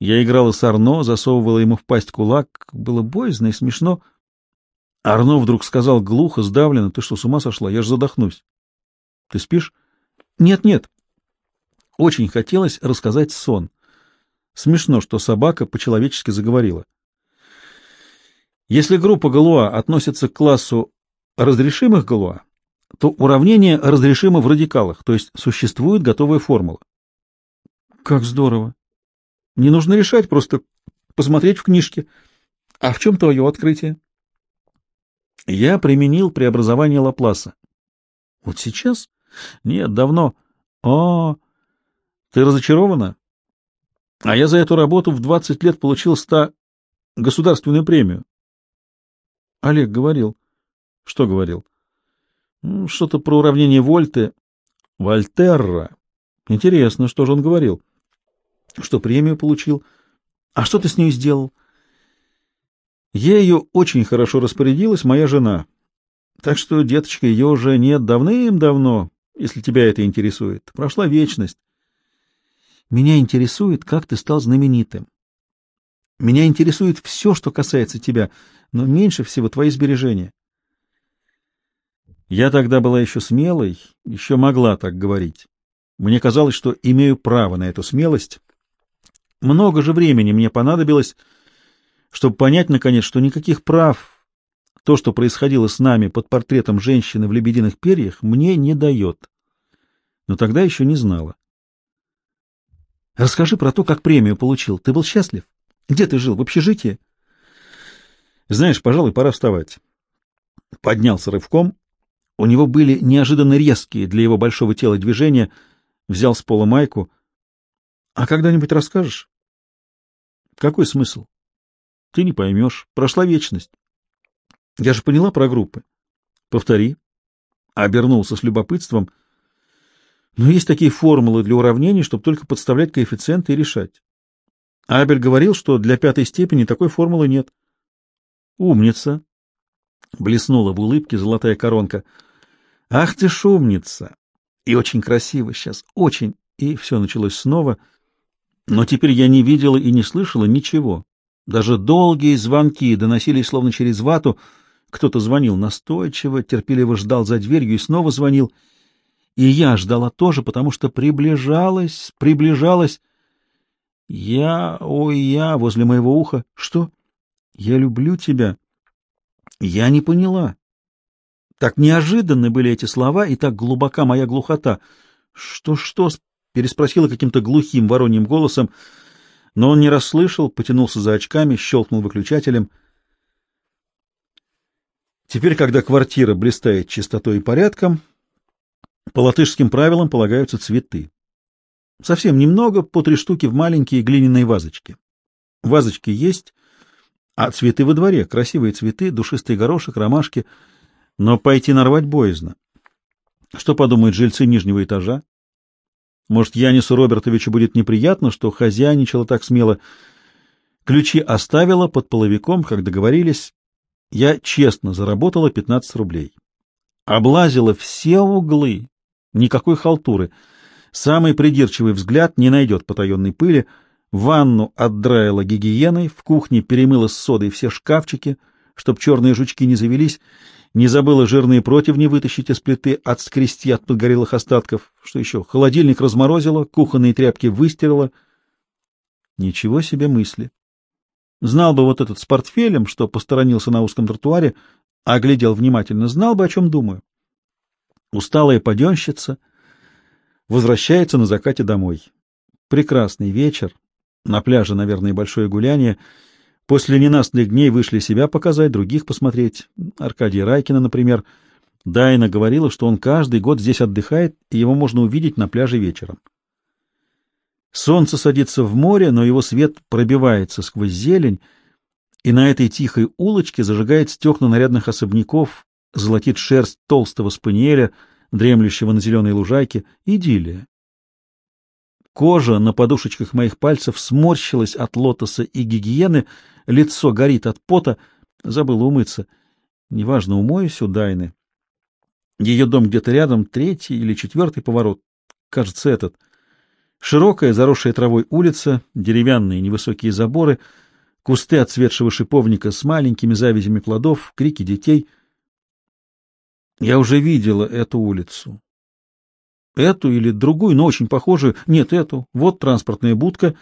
Я играла с Арно, засовывала ему в пасть кулак. Было боязно и смешно. Арно вдруг сказал глухо, сдавленно, «Ты что, с ума сошла? Я же задохнусь». «Ты спишь?» «Нет, нет». Очень хотелось рассказать сон. Смешно, что собака по-человечески заговорила. Если группа Галуа относится к классу разрешимых Галуа, то уравнение разрешимо в радикалах, то есть существует готовая формула. Как здорово! Не нужно решать, просто посмотреть в книжке. А в чем твое открытие? Я применил преобразование Лапласа. Вот сейчас? Нет, давно. О, ты разочарована? А я за эту работу в 20 лет получил ста государственную премию. Олег говорил. Что говорил? Что-то про уравнение Вольты. Вольтерра. Интересно, что же он говорил? Что премию получил. А что ты с ней сделал? Ее очень хорошо распорядилась, моя жена. Так что, деточка, ее уже нет давным-давно, если тебя это интересует. Прошла вечность. Меня интересует, как ты стал знаменитым. Меня интересует все, что касается тебя, но меньше всего твои сбережения. Я тогда была еще смелой, еще могла так говорить. Мне казалось, что имею право на эту смелость. Много же времени мне понадобилось, чтобы понять, наконец, что никаких прав то, что происходило с нами под портретом женщины в лебединых перьях, мне не дает. Но тогда еще не знала. Расскажи про то, как премию получил. Ты был счастлив? Где ты жил? В общежитии? Знаешь, пожалуй, пора вставать. Поднялся рывком, у него были неожиданно резкие для его большого тела движения. Взял с пола майку. — А когда-нибудь расскажешь? — Какой смысл? — Ты не поймешь. Прошла вечность. — Я же поняла про группы. — Повтори. Обернулся с любопытством. — Но есть такие формулы для уравнений, чтобы только подставлять коэффициенты и решать. Абель говорил, что для пятой степени такой формулы нет. — Умница. Блеснула в улыбке золотая коронка — Ах ты шумница! И очень красиво сейчас, очень. И все началось снова. Но теперь я не видела и не слышала ничего. Даже долгие звонки доносились словно через вату. Кто-то звонил настойчиво, терпеливо ждал за дверью и снова звонил. И я ждала тоже, потому что приближалась, приближалась. Я, ой, я, возле моего уха. Что? Я люблю тебя. Я не поняла. Так неожиданны были эти слова, и так глубока моя глухота. «Что-что?» — переспросила каким-то глухим вороньим голосом, но он не расслышал, потянулся за очками, щелкнул выключателем. Теперь, когда квартира блистает чистотой и порядком, по латышским правилам полагаются цветы. Совсем немного, по три штуки в маленькие глиняные вазочки. Вазочки есть, а цветы во дворе, красивые цветы, душистый горошек, ромашки — но пойти нарвать боязно. Что подумают жильцы нижнего этажа? Может, Янису Робертовичу будет неприятно, что хозяйничала так смело. Ключи оставила под половиком, как договорились. Я честно заработала 15 рублей. Облазила все углы, никакой халтуры. Самый придирчивый взгляд не найдет потаенной пыли. Ванну отдраила гигиеной, в кухне перемыла с содой все шкафчики, чтоб черные жучки не завелись, не забыла жирные противни вытащить из плиты, отскрести от подгорелых остатков. Что еще? Холодильник разморозила, кухонные тряпки выстирала. Ничего себе мысли. Знал бы вот этот с портфелем, что посторонился на узком тротуаре, оглядел внимательно, знал бы, о чем думаю. Усталая паденщица возвращается на закате домой. Прекрасный вечер, на пляже, наверное, большое гуляние — После ненастных дней вышли себя показать, других посмотреть. Аркадия Райкина, например. Дайна говорила, что он каждый год здесь отдыхает, и его можно увидеть на пляже вечером. Солнце садится в море, но его свет пробивается сквозь зелень, и на этой тихой улочке зажигает стекна нарядных особняков, золотит шерсть толстого спаниеля, дремлющего на зеленой лужайке. Идиллия. Кожа на подушечках моих пальцев сморщилась от лотоса и гигиены, лицо горит от пота. Забыла умыться. Неважно, умоюсь у Дайны. Ее дом где-то рядом, третий или четвертый поворот. Кажется, этот. Широкая, заросшая травой улица, деревянные невысокие заборы, кусты отцветшего шиповника с маленькими завязями плодов, крики детей. Я уже видела эту улицу. Эту или другую, но очень похожую. Нет, эту. Вот транспортная будка.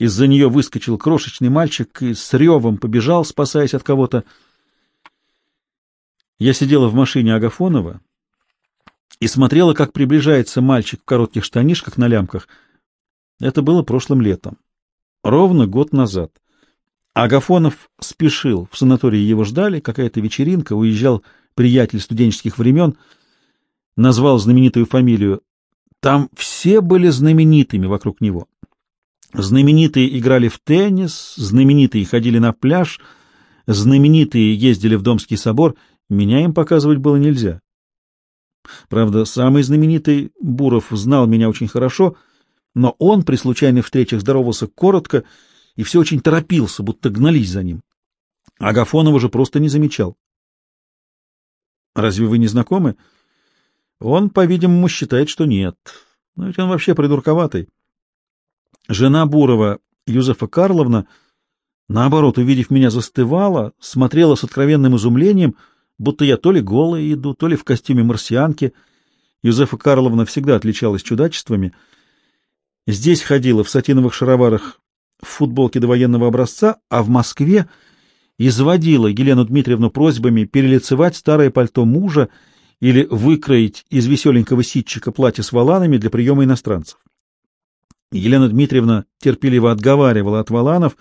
Из-за нее выскочил крошечный мальчик и с ревом побежал, спасаясь от кого-то. Я сидела в машине Агафонова и смотрела, как приближается мальчик в коротких штанишках на лямках. Это было прошлым летом, ровно год назад. Агафонов спешил, в санатории его ждали, какая-то вечеринка, уезжал приятель студенческих времен, назвал знаменитую фамилию. Там все были знаменитыми вокруг него. Знаменитые играли в теннис, знаменитые ходили на пляж, знаменитые ездили в Домский собор. Меня им показывать было нельзя. Правда, самый знаменитый Буров знал меня очень хорошо, но он при случайных встречах здоровался коротко и все очень торопился, будто гнались за ним. Агафонова же просто не замечал. «Разве вы не знакомы?» Он, по-видимому, считает, что нет. Но ведь он вообще придурковатый. Жена Бурова, Юзефа Карловна, наоборот, увидев меня, застывала, смотрела с откровенным изумлением — будто я то ли голая иду, то ли в костюме марсианки. Юзефа Карловна всегда отличалась чудачествами. Здесь ходила в сатиновых шароварах в футболке до военного образца, а в Москве изводила Елену Дмитриевну просьбами перелицевать старое пальто мужа или выкроить из веселенького ситчика платье с воланами для приема иностранцев. Елена Дмитриевна терпеливо отговаривала от воланов,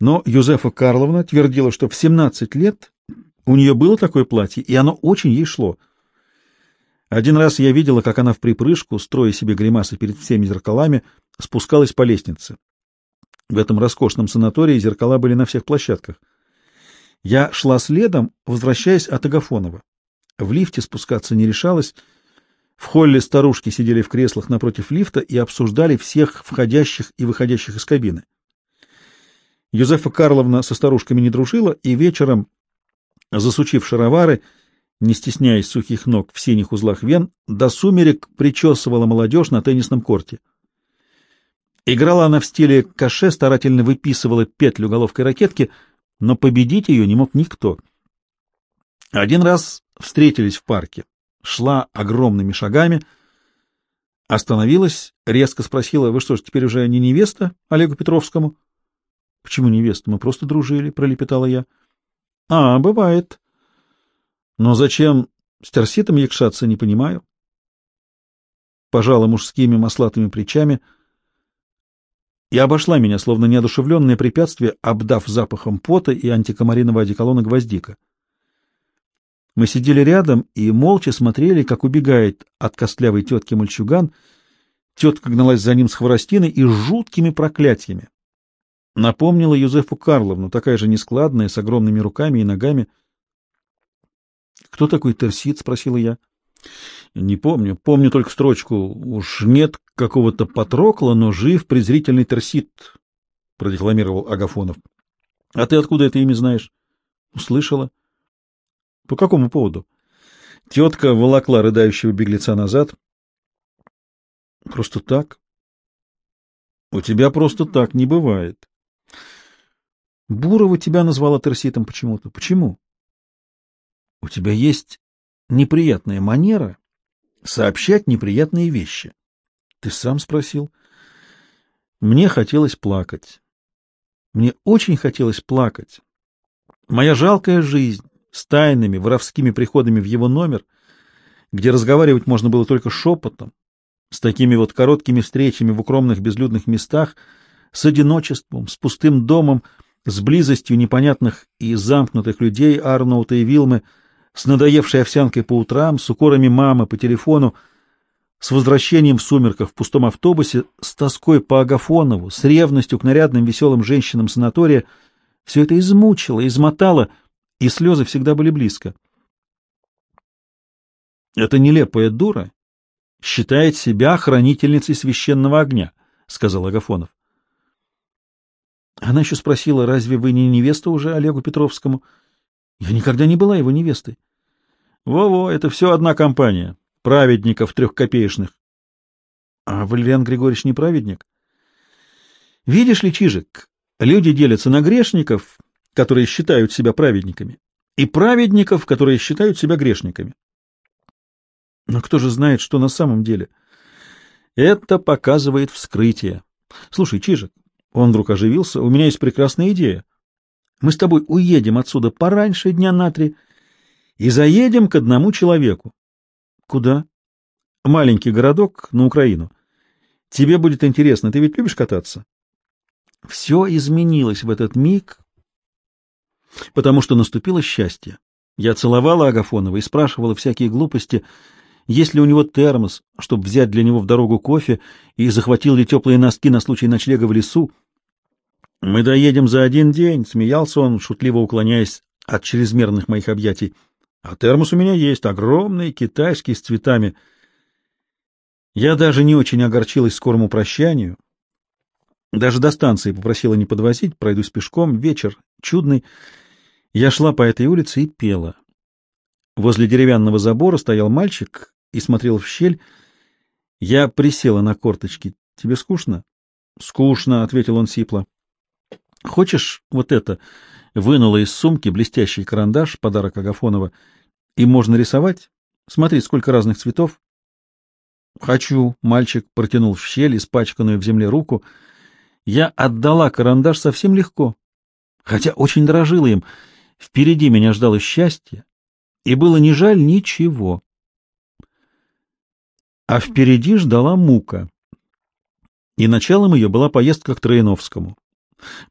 но Юзефа Карловна твердила, что в 17 лет у нее было такое платье, и оно очень ей шло. Один раз я видела, как она в припрыжку, строя себе гримасы перед всеми зеркалами, спускалась по лестнице. В этом роскошном санатории зеркала были на всех площадках. Я шла следом, возвращаясь от Агафонова. В лифте спускаться не решалась. В холле старушки сидели в креслах напротив лифта и обсуждали всех входящих и выходящих из кабины. Юзефа Карловна со старушками не дружила, и вечером Засучив шаровары, не стесняясь сухих ног в синих узлах вен, до сумерек причесывала молодежь на теннисном корте. Играла она в стиле каше, старательно выписывала петлю головкой ракетки, но победить ее не мог никто. Один раз встретились в парке. Шла огромными шагами, остановилась, резко спросила, «Вы что ж, теперь уже не невеста Олегу Петровскому?» «Почему невеста? Мы просто дружили», — пролепетала я. А, бывает. Но зачем с терситом якшаться, не понимаю. Пожала мужскими маслатыми плечами и обошла меня, словно неодушевленное препятствие, обдав запахом пота и антикомаринового одеколона гвоздика. Мы сидели рядом и молча смотрели, как убегает от костлявой тетки мальчуган. Тетка гналась за ним с хворостиной и жуткими проклятиями. Напомнила Юзефу Карловну, такая же нескладная, с огромными руками и ногами. «Кто такой Терсит?» — спросила я. «Не помню. Помню только строчку. Уж нет какого-то Патрокла, но жив презрительный Терсит», — продекламировал Агафонов. «А ты откуда это имя знаешь?» «Услышала». «По какому поводу?» Тетка волокла рыдающего беглеца назад. «Просто так?» «У тебя просто так не бывает». Бурова тебя назвала терситом почему-то. Почему? У тебя есть неприятная манера сообщать неприятные вещи. Ты сам спросил. Мне хотелось плакать. Мне очень хотелось плакать. Моя жалкая жизнь с тайными воровскими приходами в его номер, где разговаривать можно было только шепотом, с такими вот короткими встречами в укромных безлюдных местах, с одиночеством, с пустым домом, с близостью непонятных и замкнутых людей Арноута и Вилмы, с надоевшей овсянкой по утрам, с укорами мамы по телефону, с возвращением в сумерках в пустом автобусе, с тоской по Агафонову, с ревностью к нарядным веселым женщинам санатория, все это измучило, измотало, и слезы всегда были близко. «Эта нелепая дура считает себя хранительницей священного огня», — сказал Агафонов. Она еще спросила, разве вы не невеста уже Олегу Петровскому? Я никогда не была его невестой. Во-во, это все одна компания, праведников трехкопеечных. А Валериан Григорьевич не праведник? Видишь ли, Чижик, люди делятся на грешников, которые считают себя праведниками, и праведников, которые считают себя грешниками. Но кто же знает, что на самом деле? Это показывает вскрытие. Слушай, Чижик, он вдруг оживился, у меня есть прекрасная идея. Мы с тобой уедем отсюда пораньше дня на три и заедем к одному человеку. Куда? Маленький городок на Украину. Тебе будет интересно, ты ведь любишь кататься? Все изменилось в этот миг, потому что наступило счастье. Я целовала Агафонова и спрашивала всякие глупости, есть ли у него термос, чтобы взять для него в дорогу кофе, и захватил ли теплые носки на случай ночлега в лесу. «Мы доедем за один день», — смеялся он, шутливо уклоняясь от чрезмерных моих объятий. «А термос у меня есть, огромный, китайский, с цветами». Я даже не очень огорчилась скорому прощанию. Даже до станции попросила не подвозить, пройдусь пешком, вечер чудный. Я шла по этой улице и пела. Возле деревянного забора стоял мальчик и смотрел в щель. Я присела на корточки. «Тебе скучно?» «Скучно», — ответил он сипло. «Хочешь вот это?» — вынула из сумки блестящий карандаш, подарок Агафонова. «И можно рисовать? Смотри, сколько разных цветов». «Хочу», — мальчик протянул в щель испачканную в земле руку. Я отдала карандаш совсем легко, хотя очень дорожила им. Впереди меня ждало счастье, и было не жаль ничего. А впереди ждала мука. И началом ее была поездка к Троиновскому.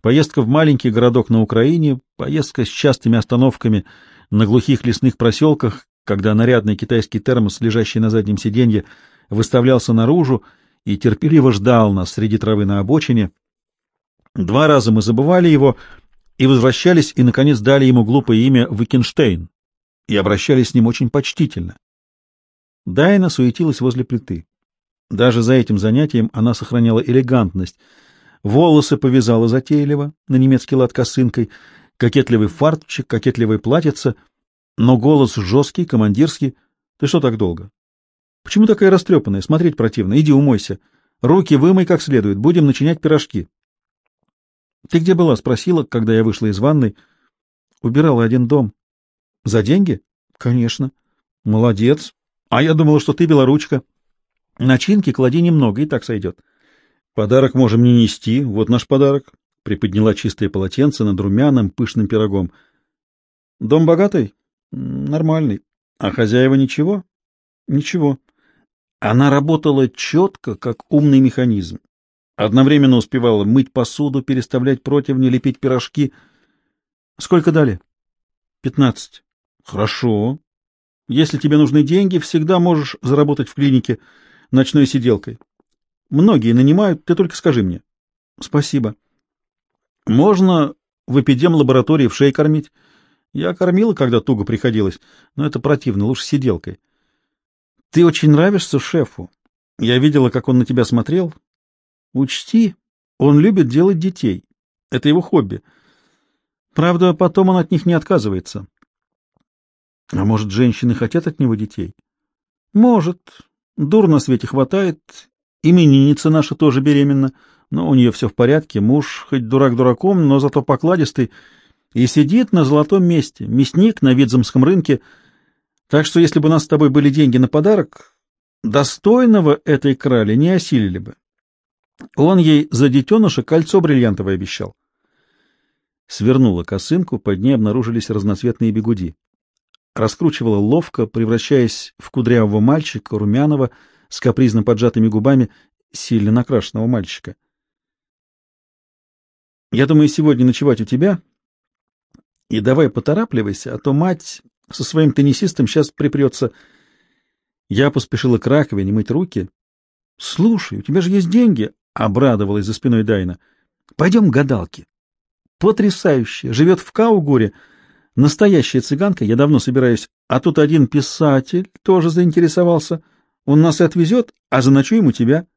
Поездка в маленький городок на Украине, поездка с частыми остановками на глухих лесных проселках, когда нарядный китайский термос, лежащий на заднем сиденье, выставлялся наружу и терпеливо ждал нас среди травы на обочине. Два раза мы забывали его и возвращались, и, наконец, дали ему глупое имя Викенштейн и обращались с ним очень почтительно. Дайна суетилась возле плиты. Даже за этим занятием она сохраняла элегантность. Волосы повязала затейливо, на немецкий лад косынкой, кокетливый фарточек, кокетливое платьице, но голос жесткий, командирский. Ты что так долго? Почему такая растрепанная? Смотреть противно. Иди умойся. Руки вымой как следует. Будем начинять пирожки. Ты где была? Спросила, когда я вышла из ванной. Убирала один дом. За деньги? Конечно. Молодец. А я думала, что ты белоручка. Начинки клади немного, и так сойдет. Подарок можем не нести. Вот наш подарок. Приподняла чистое полотенце над румяным пышным пирогом. Дом богатый? Нормальный. А хозяева ничего? Ничего. Она работала четко, как умный механизм. Одновременно успевала мыть посуду, переставлять противни, лепить пирожки. Сколько дали? Пятнадцать. Хорошо. Если тебе нужны деньги, всегда можешь заработать в клинике ночной сиделкой. Многие нанимают, ты только скажи мне. Спасибо. Можно в эпидем-лаборатории в шей кормить. Я кормила, когда туго приходилось, но это противно, лучше сиделкой. Ты очень нравишься шефу. Я видела, как он на тебя смотрел. Учти, он любит делать детей. Это его хобби. Правда, потом он от них не отказывается. А может, женщины хотят от него детей? Может. Дур на свете хватает. Именинница наша тоже беременна, но у нее все в порядке. Муж хоть дурак дураком, но зато покладистый. И сидит на золотом месте. Мясник на Видзамском рынке. Так что, если бы у нас с тобой были деньги на подарок, достойного этой крали не осилили бы. Он ей за детеныша кольцо бриллиантовое обещал. Свернула косынку, под ней обнаружились разноцветные бегуди раскручивала ловко, превращаясь в кудрявого мальчика, румяного, с капризно поджатыми губами, сильно накрашенного мальчика. «Я думаю, сегодня ночевать у тебя, и давай поторапливайся, а то мать со своим теннисистом сейчас припрется». Я поспешила к раковине мыть руки. «Слушай, у тебя же есть деньги!» — обрадовалась за спиной Дайна. «Пойдем к гадалке. Потрясающе! Живет в Каугуре». Настоящая цыганка, я давно собираюсь. А тут один писатель тоже заинтересовался. Он нас и отвезет, а заночуем у тебя.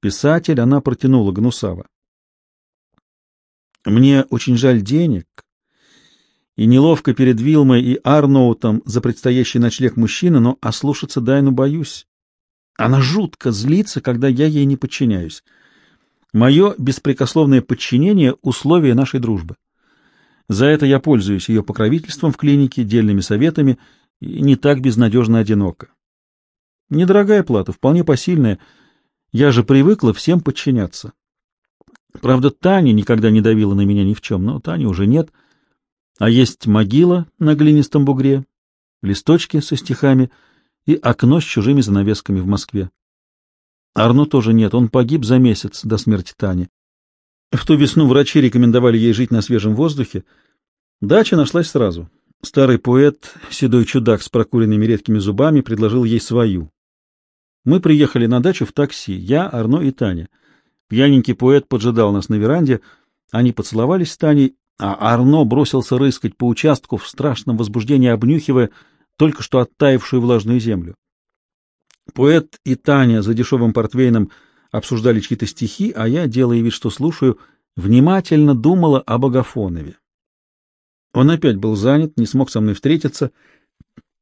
Писатель она протянула гнусаво. Мне очень жаль денег, и неловко перед Вилмой и Арноутом за предстоящий ночлег мужчины, но ослушаться Дайну боюсь. Она жутко злится, когда я ей не подчиняюсь. Мое беспрекословное подчинение — условие нашей дружбы. За это я пользуюсь ее покровительством в клинике, дельными советами и не так безнадежно одиноко. Недорогая плата, вполне посильная. Я же привыкла всем подчиняться. Правда, Таня никогда не давила на меня ни в чем, но Тани уже нет. А есть могила на глинистом бугре, листочки со стихами и окно с чужими занавесками в Москве. Арно тоже нет, он погиб за месяц до смерти Тани. В ту весну врачи рекомендовали ей жить на свежем воздухе. Дача нашлась сразу. Старый поэт, седой чудак с прокуренными редкими зубами, предложил ей свою. Мы приехали на дачу в такси, я, Арно и Таня. Пьяненький поэт поджидал нас на веранде, они поцеловались с Таней, а Арно бросился рыскать по участку в страшном возбуждении, обнюхивая только что оттаившую влажную землю. Поэт и Таня за дешевым портвейном обсуждали чьи-то стихи, а я, делая вид, что слушаю, внимательно думала об Агафонове. Он опять был занят, не смог со мной встретиться.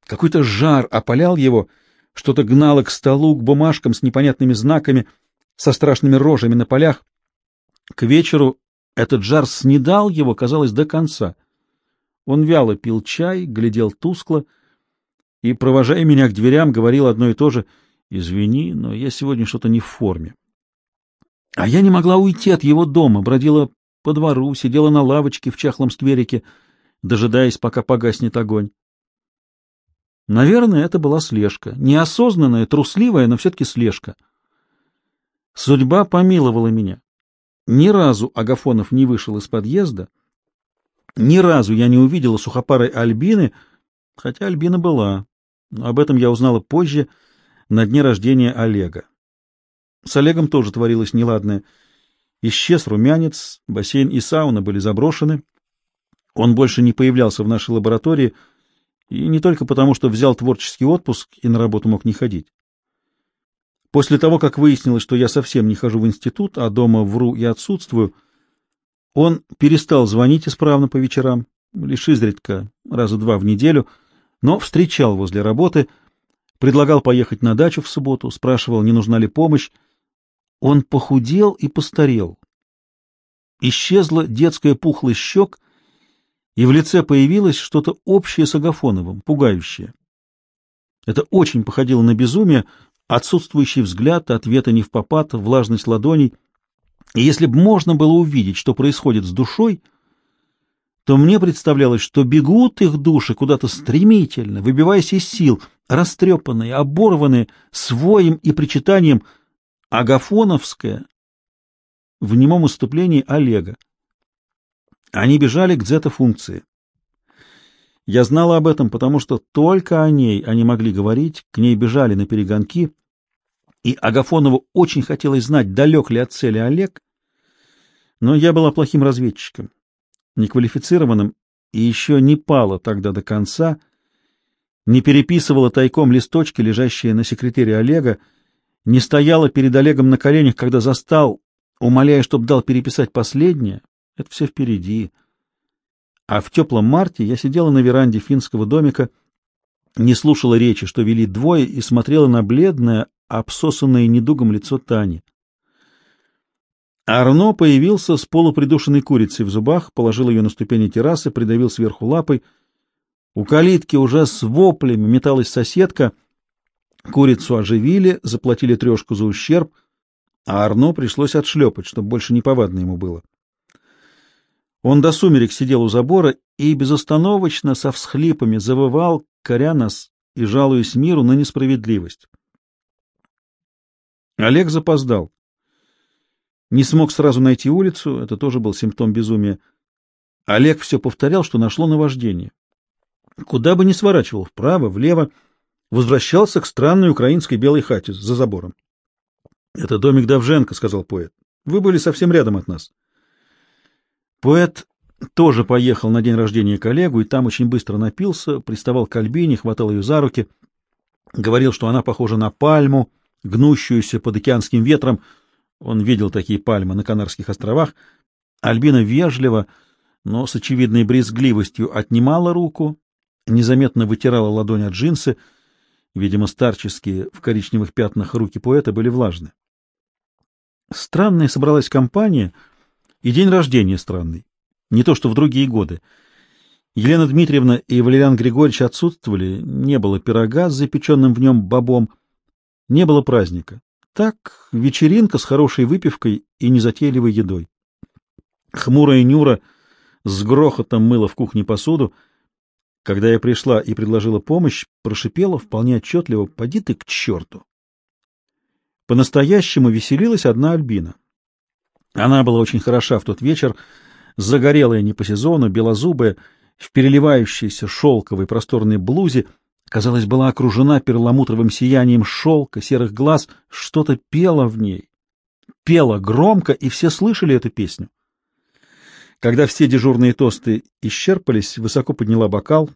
Какой-то жар опалял его, что-то гнало к столу, к бумажкам с непонятными знаками, со страшными рожами на полях. К вечеру этот жар снедал его, казалось, до конца. Он вяло пил чай, глядел тускло и, провожая меня к дверям, говорил одно и то же «Извини, но я сегодня что-то не в форме». А я не могла уйти от его дома, бродила по двору, сидела на лавочке в чахлом скверике, дожидаясь, пока погаснет огонь. Наверное, это была слежка. Неосознанная, трусливая, но все-таки слежка. Судьба помиловала меня. Ни разу Агафонов не вышел из подъезда, ни разу я не увидела сухопарой Альбины, хотя Альбина была. Об этом я узнала позже, на дне рождения Олега. С Олегом тоже творилось неладное. Исчез румянец, бассейн и сауна были заброшены. Он больше не появлялся в нашей лаборатории, и не только потому, что взял творческий отпуск и на работу мог не ходить. После того, как выяснилось, что я совсем не хожу в институт, а дома вру и отсутствую, он перестал звонить исправно по вечерам, лишь изредка, раза два в неделю, но встречал возле работы, предлагал поехать на дачу в субботу, спрашивал, не нужна ли помощь, он похудел и постарел. Исчезла детская пухлость щек, и в лице появилось что-то общее с Агафоновым, пугающее. Это очень походило на безумие, отсутствующий взгляд, ответа не в попад, влажность ладоней. И если бы можно было увидеть, что происходит с душой, то мне представлялось, что бегут их души куда-то стремительно, выбиваясь из сил, растрепанные, оборванные, своим и причитанием — Агафоновская в немом уступлении Олега. Они бежали к дзета-функции. Я знала об этом, потому что только о ней они могли говорить, к ней бежали на перегонки, и Агафонову очень хотелось знать, далек ли от цели Олег, но я была плохим разведчиком, неквалифицированным, и еще не пала тогда до конца, не переписывала тайком листочки, лежащие на секретаре Олега, не стояла перед Олегом на коленях, когда застал, умоляя, чтоб дал переписать последнее, это все впереди. А в теплом марте я сидела на веранде финского домика, не слушала речи, что вели двое, и смотрела на бледное, обсосанное недугом лицо Тани. Арно появился с полупридушенной курицей в зубах, положил ее на ступени террасы, придавил сверху лапой. У калитки уже с воплями металась соседка — Курицу оживили, заплатили трешку за ущерб, а Арно пришлось отшлепать, чтобы больше не повадно ему было. Он до сумерек сидел у забора и безостановочно со всхлипами завывал, коря нас и жалуясь миру на несправедливость. Олег запоздал. Не смог сразу найти улицу, это тоже был симптом безумия. Олег все повторял, что нашло наваждение. Куда бы ни сворачивал, вправо, влево, возвращался к странной украинской белой хате за забором. — Это домик Давженко, — сказал поэт. — Вы были совсем рядом от нас. Поэт тоже поехал на день рождения коллегу, и там очень быстро напился, приставал к Альбине, хватал ее за руки, говорил, что она похожа на пальму, гнущуюся под океанским ветром. Он видел такие пальмы на Канарских островах. Альбина вежливо, но с очевидной брезгливостью отнимала руку, незаметно вытирала ладонь от джинсы, Видимо, старческие в коричневых пятнах руки поэта были влажны. Странная собралась компания, и день рождения странный. Не то, что в другие годы. Елена Дмитриевна и Валериан Григорьевич отсутствовали, не было пирога с запеченным в нем бобом, не было праздника. Так, вечеринка с хорошей выпивкой и незатейливой едой. Хмурая Нюра с грохотом мыла в кухне посуду. Когда я пришла и предложила помощь, прошипела вполне отчетливо «Поди ты к черту!». По-настоящему веселилась одна Альбина. Она была очень хороша в тот вечер, загорелая не по сезону, белозубая, в переливающейся шелковой просторной блузе, казалось, была окружена перламутровым сиянием шелка, серых глаз, что-то пело в ней. Пело громко, и все слышали эту песню. Когда все дежурные тосты исчерпались, высоко подняла бокал,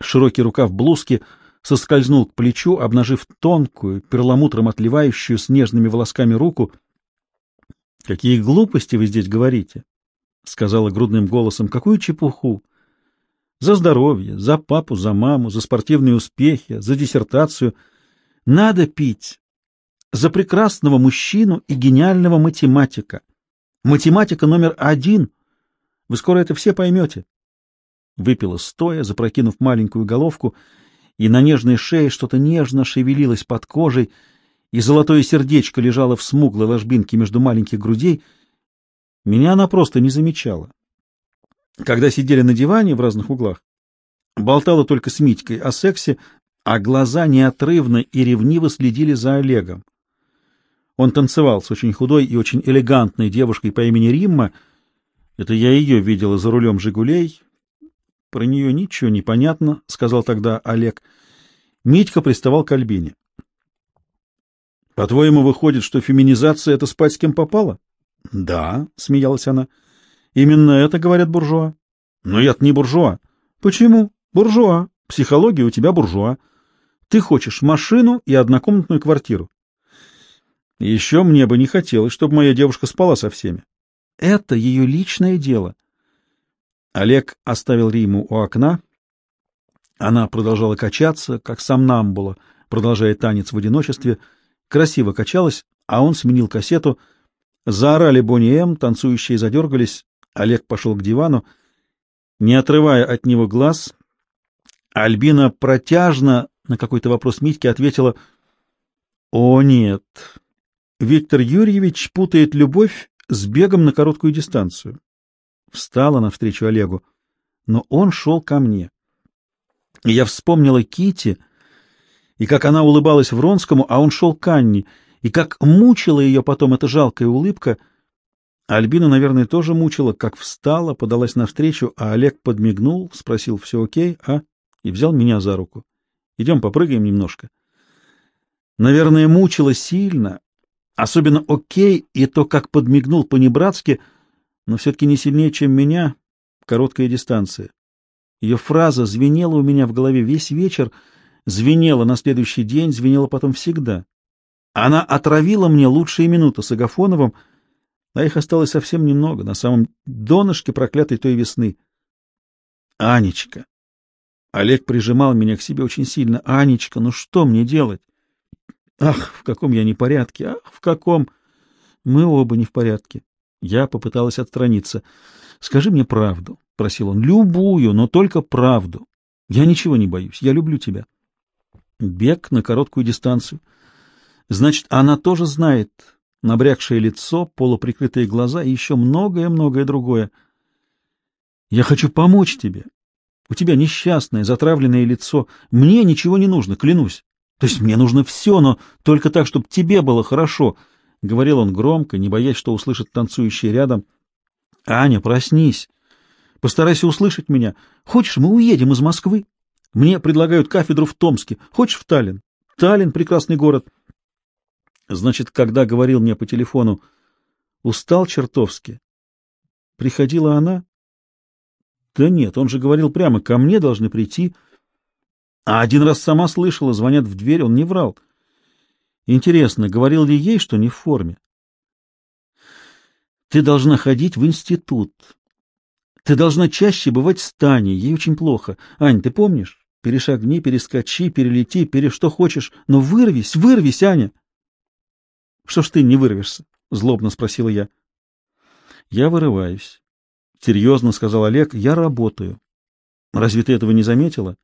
широкий рукав блузки соскользнул к плечу, обнажив тонкую, перламутром отливающую с нежными волосками руку. — Какие глупости вы здесь говорите! — сказала грудным голосом. — Какую чепуху! За здоровье, за папу, за маму, за спортивные успехи, за диссертацию. Надо пить за прекрасного мужчину и гениального математика. Математика номер один — вы скоро это все поймете. Выпила стоя, запрокинув маленькую головку, и на нежной шее что-то нежно шевелилось под кожей, и золотое сердечко лежало в смуглой ложбинке между маленьких грудей. Меня она просто не замечала. Когда сидели на диване в разных углах, болтала только с Митькой о сексе, а глаза неотрывно и ревниво следили за Олегом. Он танцевал с очень худой и очень элегантной девушкой по имени Римма, это я ее видела за рулем «Жигулей». Про нее ничего не понятно, — сказал тогда Олег. Митька приставал к Альбине. — По-твоему, выходит, что феминизация — это спать с кем попало? — Да, — смеялась она. — Именно это говорят буржуа. — Но я-то не буржуа. — Почему? Буржуа. Психология у тебя буржуа. Ты хочешь машину и однокомнатную квартиру. Еще мне бы не хотелось, чтобы моя девушка спала со всеми. Это ее личное дело. Олег оставил Риму у окна. Она продолжала качаться, как сам Намбула, продолжая танец в одиночестве. Красиво качалась, а он сменил кассету. Заорали Бонни М, танцующие задергались. Олег пошел к дивану. Не отрывая от него глаз, Альбина протяжно на какой-то вопрос Митьки ответила «О, нет, Виктор Юрьевич путает любовь с бегом на короткую дистанцию. Встала навстречу Олегу, но он шел ко мне. И я вспомнила Кити и как она улыбалась Вронскому, а он шел к Анне, и как мучила ее потом эта жалкая улыбка. Альбину, наверное, тоже мучила, как встала, подалась навстречу, а Олег подмигнул, спросил, все окей, а? И взял меня за руку. Идем попрыгаем немножко. Наверное, мучила сильно, Особенно окей и то, как подмигнул по-небратски, но все-таки не сильнее, чем меня, короткая дистанция. Ее фраза звенела у меня в голове весь вечер, звенела на следующий день, звенела потом всегда. Она отравила мне лучшие минуты с Агафоновым, а их осталось совсем немного, на самом донышке проклятой той весны. Анечка. Олег прижимал меня к себе очень сильно. Анечка, ну что мне делать? Ах, в каком я непорядке, ах, в каком... Мы оба не в порядке. Я попыталась отстраниться. Скажи мне правду, — просил он, — любую, но только правду. Я ничего не боюсь, я люблю тебя. Бег на короткую дистанцию. Значит, она тоже знает набрякшее лицо, полуприкрытые глаза и еще многое-многое другое. Я хочу помочь тебе. У тебя несчастное, затравленное лицо. Мне ничего не нужно, клянусь. То есть мне нужно все, но только так, чтобы тебе было хорошо, — говорил он громко, не боясь, что услышат танцующие рядом. — Аня, проснись. Постарайся услышать меня. Хочешь, мы уедем из Москвы? Мне предлагают кафедру в Томске. Хочешь, в Таллин? Таллин — прекрасный город. Значит, когда говорил мне по телефону, устал чертовски. Приходила она? Да нет, он же говорил прямо, ко мне должны прийти... А один раз сама слышала, звонят в дверь, он не врал. Интересно, говорил ли ей, что не в форме? Ты должна ходить в институт. Ты должна чаще бывать с Таней, ей очень плохо. Ань, ты помнишь? Перешагни, перескочи, перелети, пере что хочешь, но вырвись, вырвись, Аня. — Что ж ты не вырвешься? — злобно спросила я. — Я вырываюсь. — серьезно сказал Олег. — Я работаю. Разве ты этого не заметила?